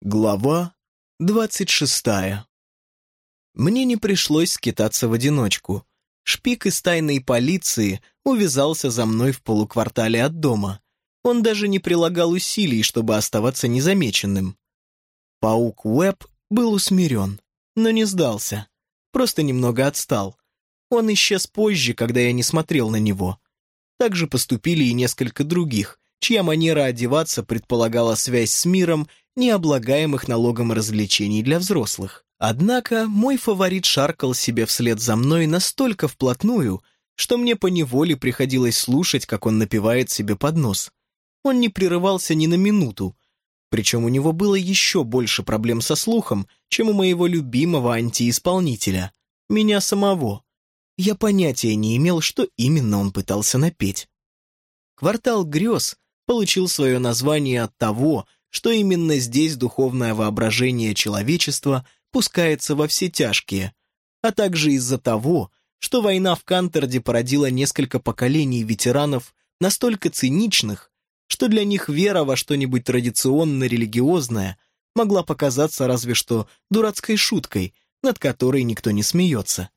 Глава двадцать шестая. Мне не пришлось скитаться в одиночку. Шпик из тайной полиции увязался за мной в полуквартале от дома. Он даже не прилагал усилий, чтобы оставаться незамеченным. Паук Уэб был усмирен, но не сдался. Просто немного отстал. Он исчез позже, когда я не смотрел на него. Так же поступили и несколько других, чья манера одеваться предполагала связь с миром необлагаемых налогом развлечений для взрослых. Однако мой фаворит шаркал себе вслед за мной настолько вплотную, что мне поневоле приходилось слушать, как он напевает себе под нос. Он не прерывался ни на минуту, причем у него было еще больше проблем со слухом, чем у моего любимого антиисполнителя, меня самого. Я понятия не имел, что именно он пытался напеть. Квартал грез получил свое название от того, что именно здесь духовное воображение человечества пускается во все тяжкие, а также из-за того, что война в Кантерде породила несколько поколений ветеранов настолько циничных, что для них вера во что-нибудь традиционно-религиозное могла показаться разве что дурацкой шуткой, над которой никто не смеется.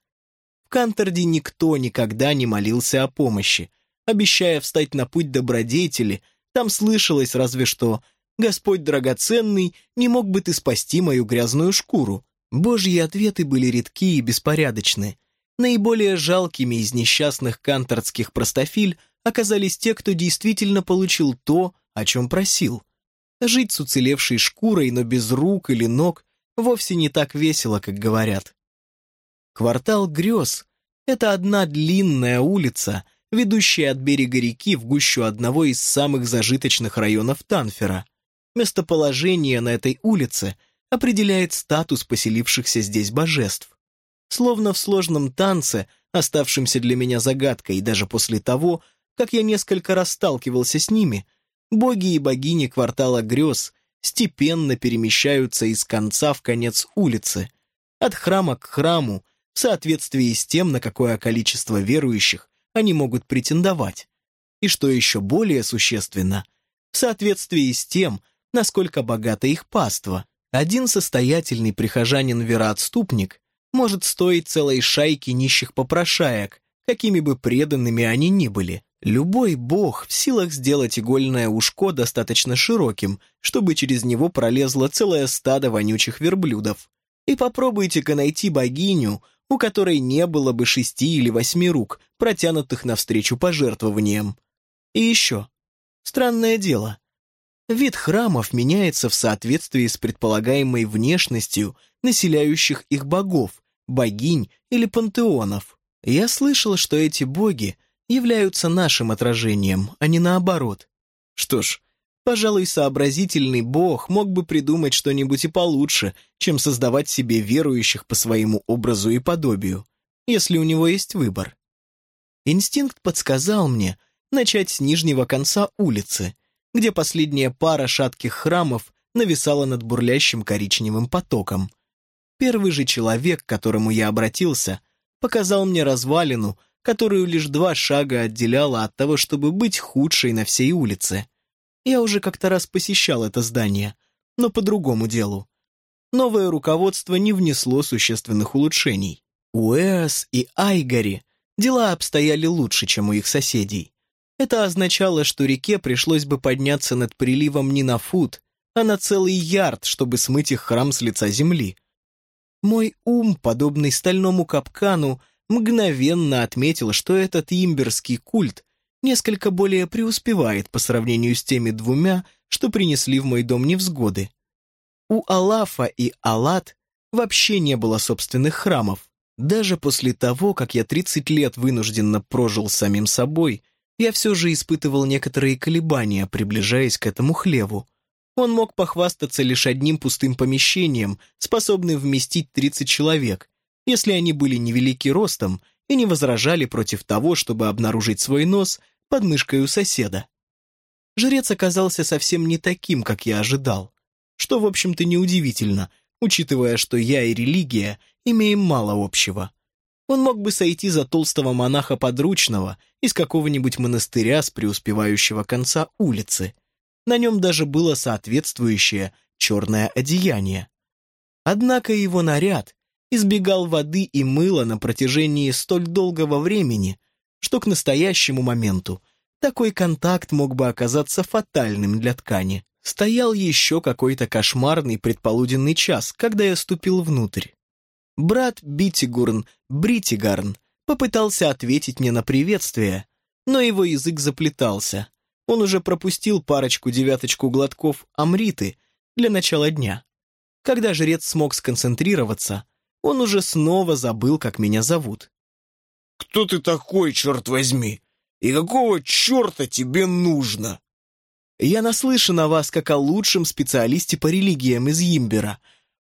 В Кантерде никто никогда не молился о помощи, обещая встать на путь добродетели, там слышалось разве что Господь драгоценный, не мог бы ты спасти мою грязную шкуру? Божьи ответы были редки и беспорядочны. Наиболее жалкими из несчастных кантардских простофиль оказались те, кто действительно получил то, о чем просил. Жить с уцелевшей шкурой, но без рук или ног, вовсе не так весело, как говорят. Квартал грез — это одна длинная улица, ведущая от берега реки в гущу одного из самых зажиточных районов Танфера. Местоположение на этой улице определяет статус поселившихся здесь божеств. Словно в сложном танце, оставшемся для меня загадкой даже после того, как я несколько раз сталкивался с ними, боги и богини квартала грез степенно перемещаются из конца в конец улицы, от храма к храму, в соответствии с тем, на какое количество верующих они могут претендовать. И что еще более существенно, в соответствии с тем, насколько богата их паства. Один состоятельный прихожанин-вероотступник может стоить целой шайки нищих попрошаек, какими бы преданными они ни были. Любой бог в силах сделать игольное ушко достаточно широким, чтобы через него пролезло целое стадо вонючих верблюдов. И попробуйте-ка найти богиню, у которой не было бы шести или восьми рук, протянутых навстречу пожертвованиям. И еще. Странное дело. Вид храмов меняется в соответствии с предполагаемой внешностью населяющих их богов, богинь или пантеонов. Я слышал, что эти боги являются нашим отражением, а не наоборот. Что ж, пожалуй, сообразительный бог мог бы придумать что-нибудь и получше, чем создавать себе верующих по своему образу и подобию, если у него есть выбор. Инстинкт подсказал мне начать с нижнего конца улицы – где последняя пара шатких храмов нависала над бурлящим коричневым потоком. Первый же человек, к которому я обратился, показал мне развалину, которую лишь два шага отделяла от того, чтобы быть худшей на всей улице. Я уже как-то раз посещал это здание, но по другому делу. Новое руководство не внесло существенных улучшений. У Эос и Айгари дела обстояли лучше, чем у их соседей. Это означало, что реке пришлось бы подняться над приливом не на фут, а на целый ярд, чтобы смыть их храм с лица земли. Мой ум, подобный стальному капкану, мгновенно отметил, что этот имберский культ несколько более преуспевает по сравнению с теми двумя, что принесли в мой дом невзгоды. У Алафа и Алат вообще не было собственных храмов. Даже после того, как я 30 лет вынужденно прожил самим собой, я все же испытывал некоторые колебания, приближаясь к этому хлеву. Он мог похвастаться лишь одним пустым помещением, способным вместить 30 человек, если они были невелики ростом и не возражали против того, чтобы обнаружить свой нос под мышкой у соседа. Жрец оказался совсем не таким, как я ожидал, что, в общем-то, неудивительно, учитывая, что я и религия имеем мало общего. Он мог бы сойти за толстого монаха подручного из какого-нибудь монастыря с преуспевающего конца улицы. На нем даже было соответствующее черное одеяние. Однако его наряд избегал воды и мыла на протяжении столь долгого времени, что к настоящему моменту такой контакт мог бы оказаться фатальным для ткани. Стоял еще какой-то кошмарный предполуденный час, когда я ступил внутрь. Брат Битигурн, Бритигарн, попытался ответить мне на приветствие, но его язык заплетался. Он уже пропустил парочку-девяточку глотков амриты для начала дня. Когда жрец смог сконцентрироваться, он уже снова забыл, как меня зовут. «Кто ты такой, черт возьми? И какого черта тебе нужно?» «Я наслышан о вас как о лучшем специалисте по религиям из Йимбера.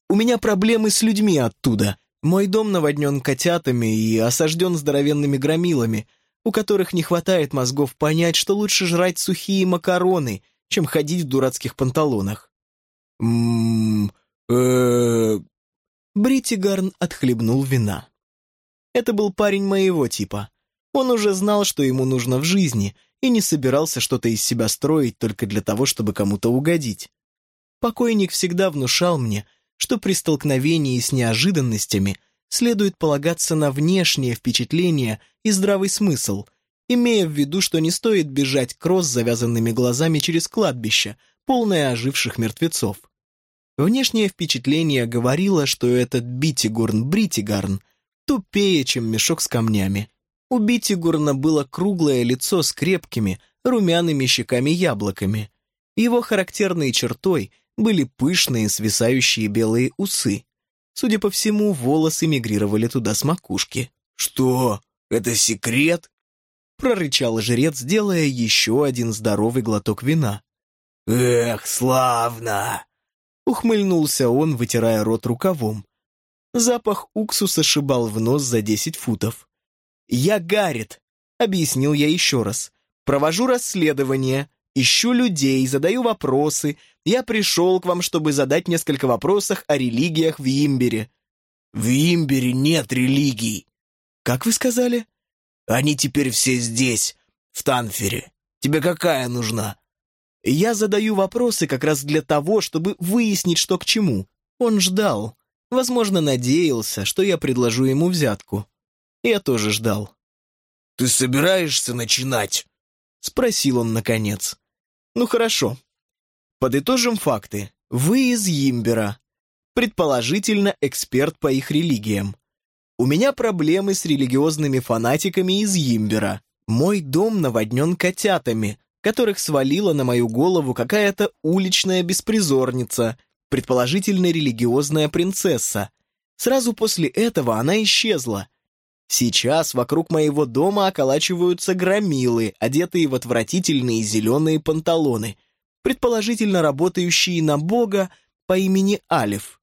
У меня проблемы с людьми оттуда. Мой дом наводнен котятами и осажден здоровенными громилами, у которых не хватает мозгов понять, что лучше жрать сухие макароны, чем ходить в дурацких панталонах». «Ммм... Бритигарн отхлебнул вина. Это был парень моего типа. Он уже знал, что ему нужно в жизни, и не собирался что-то из себя строить только для того, чтобы кому-то угодить. Покойник всегда внушал мне, что при столкновении с неожиданностями следует полагаться на внешнее впечатление и здравый смысл, имея в виду, что не стоит бежать кросс завязанными глазами через кладбище, полное оживших мертвецов. Внешнее впечатление говорило, что этот Битигурн-Бритигарн тупее, чем мешок с камнями. У Битигурна было круглое лицо с крепкими, румяными щеками-яблоками. Его характерной чертой были пышные свисающие белые усы. Судя по всему, волосы мигрировали туда с макушки. «Что? Это секрет?» прорычал жрец, делая еще один здоровый глоток вина. «Эх, славно!» Ухмыльнулся он, вытирая рот рукавом. Запах уксуса шибал в нос за десять футов. «Я Гаррит», — объяснил я еще раз. «Провожу расследование, ищу людей, задаю вопросы. Я пришел к вам, чтобы задать несколько вопросов о религиях в Имбере». «В Имбере нет религий». «Как вы сказали?» «Они теперь все здесь, в Танфере. Тебе какая нужна?» Я задаю вопросы как раз для того, чтобы выяснить, что к чему. Он ждал. Возможно, надеялся, что я предложу ему взятку. Я тоже ждал. «Ты собираешься начинать?» Спросил он наконец. «Ну хорошо. Подытожим факты. Вы из Йимбера. Предположительно, эксперт по их религиям. У меня проблемы с религиозными фанатиками из Йимбера. Мой дом наводнен котятами, которых свалила на мою голову какая-то уличная беспризорница, предположительно религиозная принцесса. Сразу после этого она исчезла. Сейчас вокруг моего дома околачиваются громилы, одетые в отвратительные зеленые панталоны, предположительно работающие на бога по имени Алиф.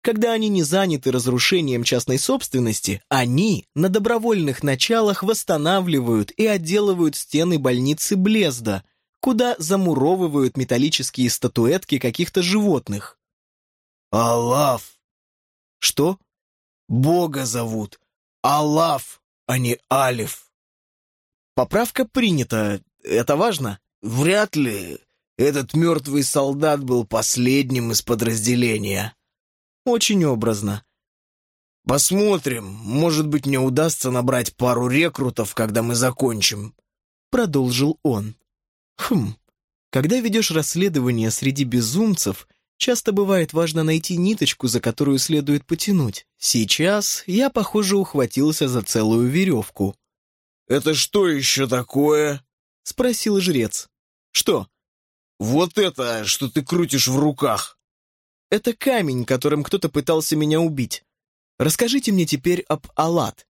Когда они не заняты разрушением частной собственности, они на добровольных началах восстанавливают и отделывают стены больницы Блезда, куда замуровывают металлические статуэтки каких-то животных. «Аллаф!» «Что?» «Бога зовут. Аллаф, а не Алиф». «Поправка принята. Это важно?» «Вряд ли. Этот мертвый солдат был последним из подразделения». Очень образно. «Посмотрим. Может быть, мне удастся набрать пару рекрутов, когда мы закончим», — продолжил он. «Хм. Когда ведешь расследование среди безумцев, часто бывает важно найти ниточку, за которую следует потянуть. Сейчас я, похоже, ухватился за целую веревку». «Это что еще такое?» — спросил жрец. «Что?» «Вот это, что ты крутишь в руках». Это камень, которым кто-то пытался меня убить. Расскажите мне теперь об Аллат».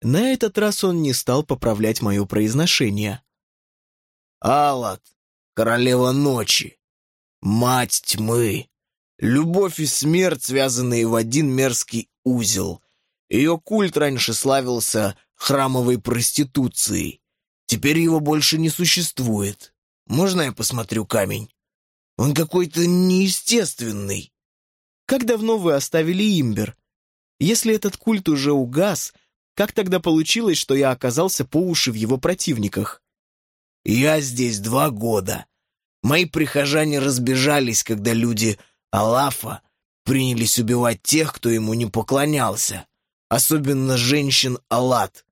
На этот раз он не стал поправлять мое произношение. «Аллат, королева ночи, мать тьмы, любовь и смерть, связанные в один мерзкий узел. Ее культ раньше славился храмовой проституцией. Теперь его больше не существует. Можно я посмотрю камень?» Он какой-то неестественный. Как давно вы оставили имбер? Если этот культ уже угас, как тогда получилось, что я оказался по уши в его противниках? Я здесь два года. Мои прихожане разбежались, когда люди Алафа принялись убивать тех, кто ему не поклонялся, особенно женщин Алат.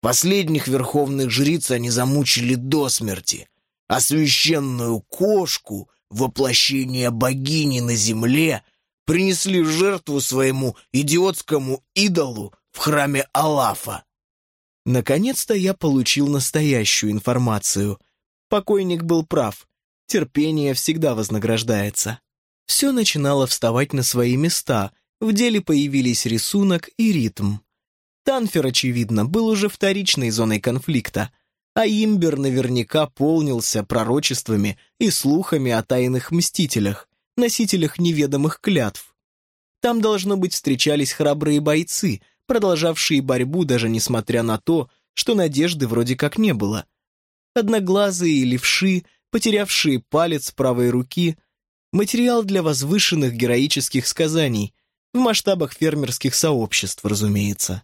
Последних верховных жриц они замучили до смерти, а священную кошку, воплощение богини на земле, принесли в жертву своему идиотскому идолу в храме Алафа. Наконец-то я получил настоящую информацию. Покойник был прав. Терпение всегда вознаграждается. Все начинало вставать на свои места, в деле появились рисунок и ритм. Танфер, очевидно, был уже вторичной зоной конфликта, а Имбер наверняка полнился пророчествами и слухами о тайных мстителях, носителях неведомых клятв. Там, должно быть, встречались храбрые бойцы, продолжавшие борьбу даже несмотря на то, что надежды вроде как не было. Одноглазые левши, потерявшие палец правой руки, материал для возвышенных героических сказаний, в масштабах фермерских сообществ, разумеется.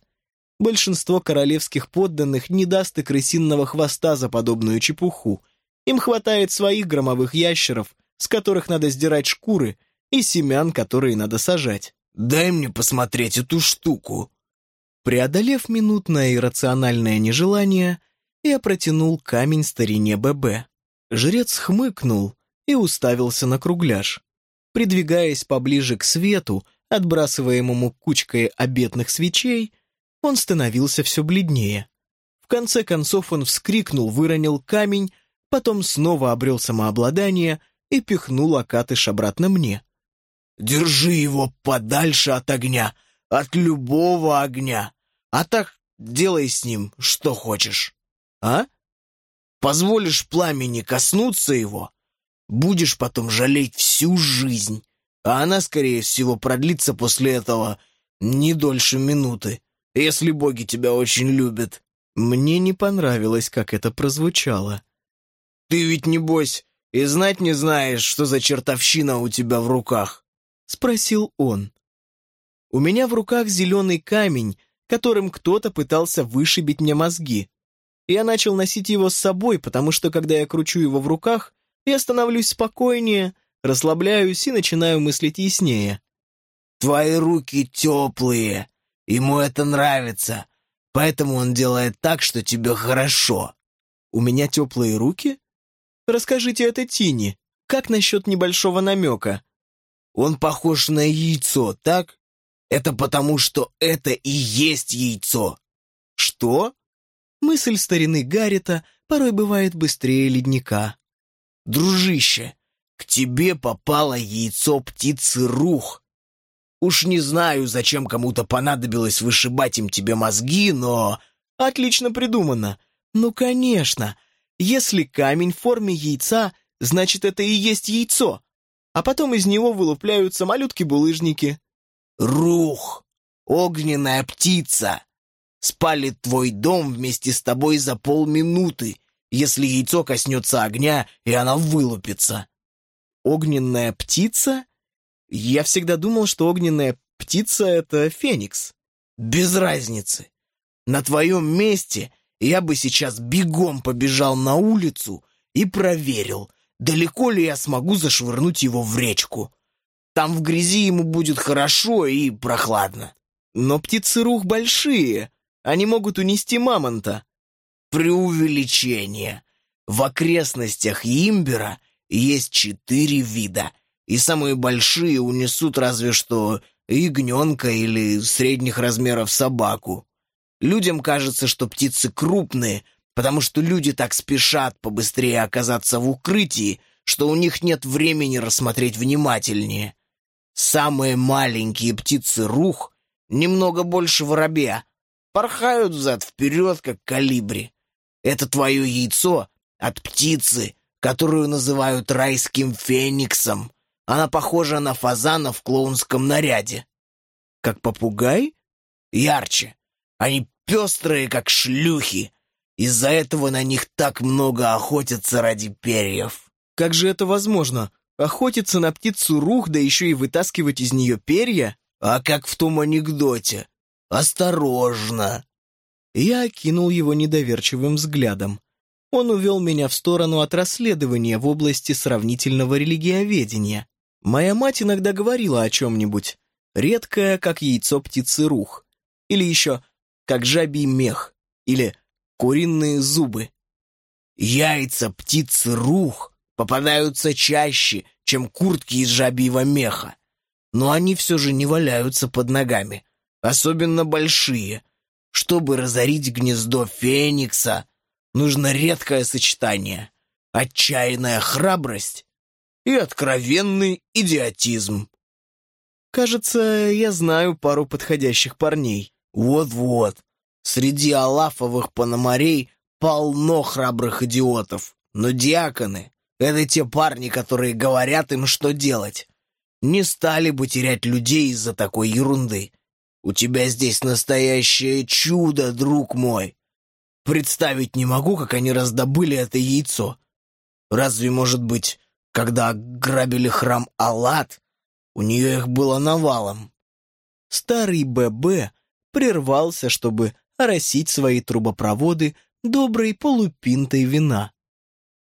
Большинство королевских подданных не даст и крысинного хвоста за подобную чепуху. Им хватает своих громовых ящеров, с которых надо сдирать шкуры, и семян, которые надо сажать. «Дай мне посмотреть эту штуку». Преодолев минутное иррациональное нежелание, я протянул камень старине ББ. Жрец хмыкнул и уставился на кругляш. Придвигаясь поближе к свету, отбрасываемому кучкой обетных свечей, он становился все бледнее. В конце концов он вскрикнул, выронил камень, потом снова обрел самообладание и пихнул Акатыш обратно мне. «Держи его подальше от огня, от любого огня, а так делай с ним что хочешь. А? Позволишь пламени коснуться его, будешь потом жалеть всю жизнь, а она, скорее всего, продлится после этого не дольше минуты если боги тебя очень любят». Мне не понравилось, как это прозвучало. «Ты ведь, небось, и знать не знаешь, что за чертовщина у тебя в руках?» — спросил он. «У меня в руках зеленый камень, которым кто-то пытался вышибить мне мозги. Я начал носить его с собой, потому что, когда я кручу его в руках, я становлюсь спокойнее, расслабляюсь и начинаю мыслить яснее». «Твои руки теплые, Ему это нравится, поэтому он делает так, что тебе хорошо. У меня теплые руки? Расскажите это Тине. Как насчет небольшого намека? Он похож на яйцо, так? Это потому, что это и есть яйцо. Что? Мысль старины Гаррита порой бывает быстрее ледника. Дружище, к тебе попало яйцо птицы Рух. Уж не знаю, зачем кому-то понадобилось вышибать им тебе мозги, но... Отлично придумано. Ну, конечно. Если камень в форме яйца, значит, это и есть яйцо. А потом из него вылупляются малютки-булыжники. Рух! Огненная птица! Спалит твой дом вместе с тобой за полминуты, если яйцо коснется огня, и она вылупится. Огненная птица? Я всегда думал, что огненная птица — это феникс. Без разницы. На твоем месте я бы сейчас бегом побежал на улицу и проверил, далеко ли я смогу зашвырнуть его в речку. Там в грязи ему будет хорошо и прохладно. Но птицы рух большие, они могут унести мамонта. Преувеличение. В окрестностях Имбера есть четыре вида — и самые большие унесут разве что ягненка или средних размеров собаку. Людям кажется, что птицы крупные, потому что люди так спешат побыстрее оказаться в укрытии, что у них нет времени рассмотреть внимательнее. Самые маленькие птицы рух, немного больше воробья, порхают взад-вперед, как калибри. Это твое яйцо от птицы, которую называют райским фениксом. Она похожа на фазана в клоунском наряде. Как попугай? Ярче. Они пестрые, как шлюхи. Из-за этого на них так много охотятся ради перьев. Как же это возможно? Охотиться на птицу рух, да еще и вытаскивать из нее перья? А как в том анекдоте. Осторожно. Я окинул его недоверчивым взглядом. Он увел меня в сторону от расследования в области сравнительного религиоведения. Моя мать иногда говорила о чем-нибудь, редкое, как яйцо птицы рух, или еще как жабий мех, или куриные зубы. Яйца птицы рух попадаются чаще, чем куртки из жабьего меха, но они все же не валяются под ногами, особенно большие. Чтобы разорить гнездо феникса, нужно редкое сочетание — отчаянная храбрость и откровенный идиотизм. Кажется, я знаю пару подходящих парней. Вот-вот. Среди алафовых пономарей полно храбрых идиотов. Но диаконы — это те парни, которые говорят им, что делать. Не стали бы терять людей из-за такой ерунды. У тебя здесь настоящее чудо, друг мой. Представить не могу, как они раздобыли это яйцо. Разве, может быть, когда грабили храм Аллат, у нее их было навалом. Старый ББ прервался, чтобы оросить свои трубопроводы доброй полупинтой вина.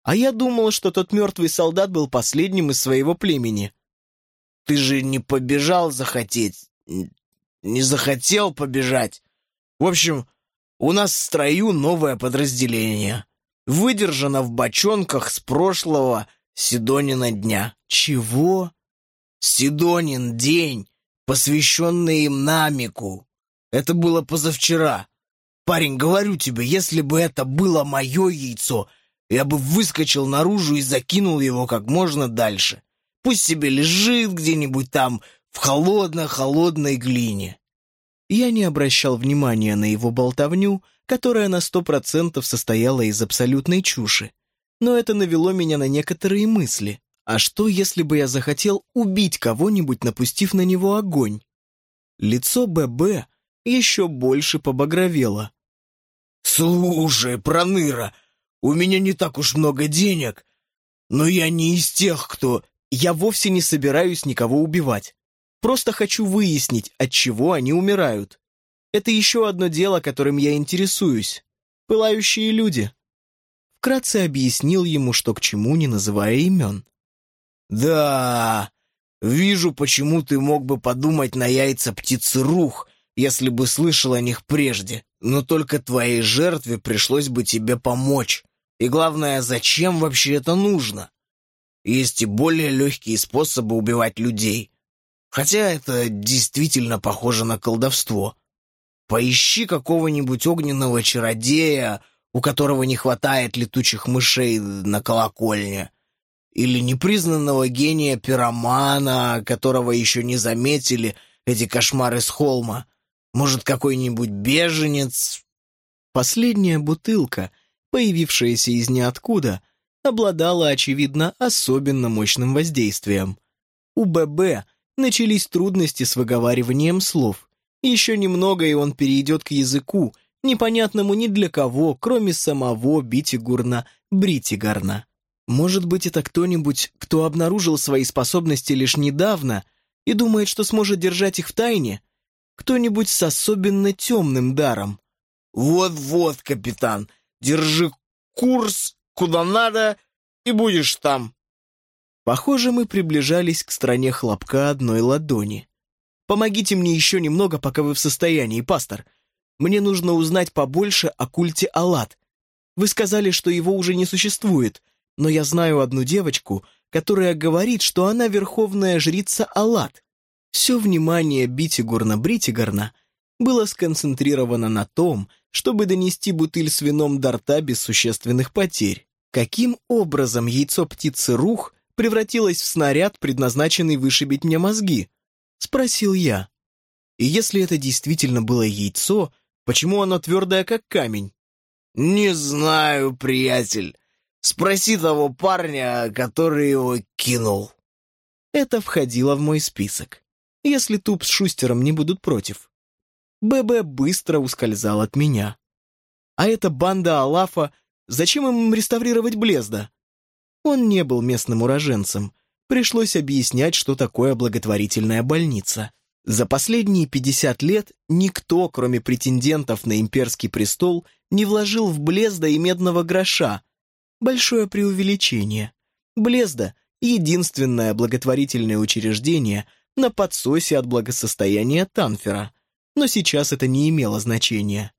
А я думал, что тот мертвый солдат был последним из своего племени. Ты же не побежал захотеть, не захотел побежать. В общем, у нас в строю новое подразделение. Выдержано в бочонках с прошлого Сидонина дня. Чего? Сидонин день, посвященный им намику. Это было позавчера. Парень, говорю тебе, если бы это было мое яйцо, я бы выскочил наружу и закинул его как можно дальше. Пусть себе лежит где-нибудь там в холодно-холодной глине. Я не обращал внимания на его болтовню, которая на сто процентов состояла из абсолютной чуши но это навело меня на некоторые мысли. А что, если бы я захотел убить кого-нибудь, напустив на него огонь? Лицо ББ еще больше побагровело. «Слушай, Проныра, у меня не так уж много денег, но я не из тех, кто...» «Я вовсе не собираюсь никого убивать. Просто хочу выяснить, от чего они умирают. Это еще одно дело, которым я интересуюсь. Пылающие люди вкратце объяснил ему, что к чему, не называя имен. «Да, вижу, почему ты мог бы подумать на яйца птицы рух, если бы слышал о них прежде, но только твоей жертве пришлось бы тебе помочь. И главное, зачем вообще это нужно? Есть и более легкие способы убивать людей. Хотя это действительно похоже на колдовство. Поищи какого-нибудь огненного чародея, у которого не хватает летучих мышей на колокольне, или непризнанного гения пиромана, которого еще не заметили эти кошмары с холма. Может, какой-нибудь беженец? Последняя бутылка, появившаяся из ниоткуда, обладала, очевидно, особенно мощным воздействием. У ББ начались трудности с выговариванием слов. Еще немного, и он перейдет к языку, непонятному ни для кого, кроме самого Битигурна Бритигарна. Может быть, это кто-нибудь, кто обнаружил свои способности лишь недавно и думает, что сможет держать их в тайне? Кто-нибудь с особенно темным даром? «Вот-вот, капитан, держи курс куда надо и будешь там». Похоже, мы приближались к стране хлопка одной ладони. «Помогите мне еще немного, пока вы в состоянии, пастор. Мне нужно узнать побольше о культе Аллат. Вы сказали, что его уже не существует, но я знаю одну девочку, которая говорит, что она верховная жрица Аллат. Все внимание Битигурна-Бритигорна было сконцентрировано на том, чтобы донести бутыль с вином до рта без существенных потерь. Каким образом яйцо птицы Рух превратилось в снаряд, предназначенный вышибить мне мозги? Спросил я. И если это действительно было яйцо, Почему оно твердое, как камень? Не знаю, приятель. Спроси того парня, который его кинул. Это входило в мой список. Если Туп с Шустером не будут против. ББ быстро ускользал от меня. А эта банда Алафа, зачем им реставрировать Блезда? Он не был местным уроженцем. Пришлось объяснять, что такое благотворительная больница. За последние 50 лет никто, кроме претендентов на имперский престол, не вложил в Блезда и медного гроша. Большое преувеличение. Блезда единственное благотворительное учреждение на подсосе от благосостояния Танфера, но сейчас это не имело значения.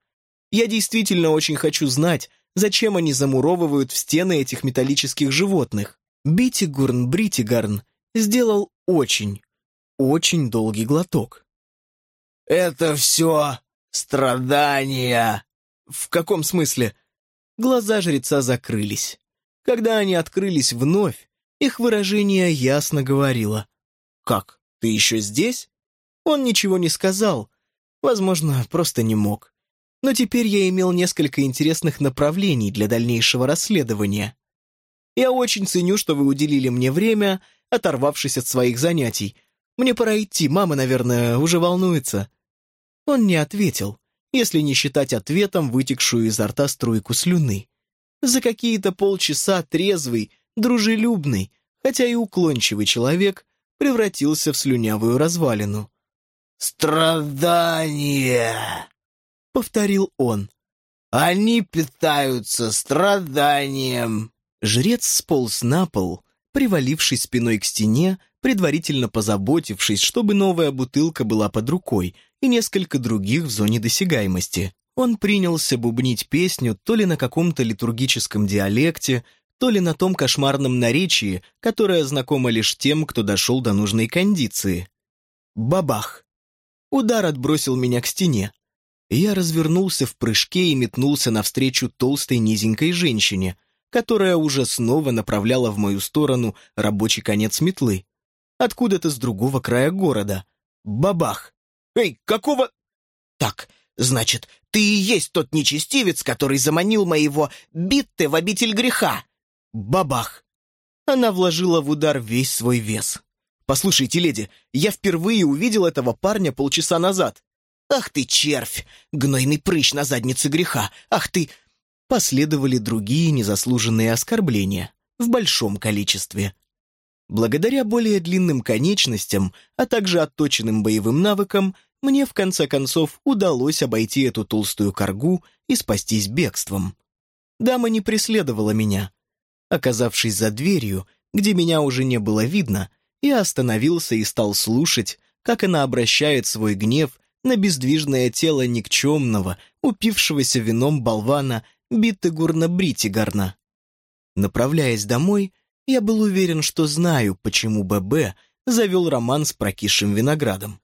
Я действительно очень хочу знать, зачем они замуровывают в стены этих металлических животных. Битигурн Бритигарн сделал очень, очень долгий глоток. «Это все страдания!» «В каком смысле?» Глаза жреца закрылись. Когда они открылись вновь, их выражение ясно говорило. «Как, ты еще здесь?» Он ничего не сказал. Возможно, просто не мог. Но теперь я имел несколько интересных направлений для дальнейшего расследования. Я очень ценю, что вы уделили мне время, оторвавшись от своих занятий. Мне пора идти, мама, наверное, уже волнуется». Он не ответил, если не считать ответом вытекшую изо рта струйку слюны. За какие-то полчаса трезвый, дружелюбный, хотя и уклончивый человек превратился в слюнявую развалину. «Страдания!» — повторил он. «Они питаются страданием!» Жрец сполз на пол, привалившись спиной к стене, предварительно позаботившись, чтобы новая бутылка была под рукой и несколько других в зоне досягаемости. Он принялся бубнить песню то ли на каком-то литургическом диалекте, то ли на том кошмарном наречии, которое знакомо лишь тем, кто дошел до нужной кондиции. Бабах! Удар отбросил меня к стене. Я развернулся в прыжке и метнулся навстречу толстой низенькой женщине, которая уже снова направляла в мою сторону рабочий конец метлы. Откуда-то с другого края города. Бабах! «Эй, какого...» «Так, значит, ты и есть тот нечестивец, который заманил моего Битте в обитель греха!» Бабах! Она вложила в удар весь свой вес. «Послушайте, леди, я впервые увидел этого парня полчаса назад». «Ах ты, червь! Гнойный прыщ на заднице греха! Ах ты...» Последовали другие незаслуженные оскорбления в большом количестве. Благодаря более длинным конечностям, а также отточенным боевым навыкам, мне в конце концов удалось обойти эту толстую коргу и спастись бегством. Дама не преследовала меня. Оказавшись за дверью, где меня уже не было видно, я остановился и стал слушать, как она обращает свой гнев на бездвижное тело никчемного, упившегося вином болвана Биттегурна Бритигарна. Направляясь домой, я был уверен, что знаю, почему ББ завел роман с прокисшим виноградом.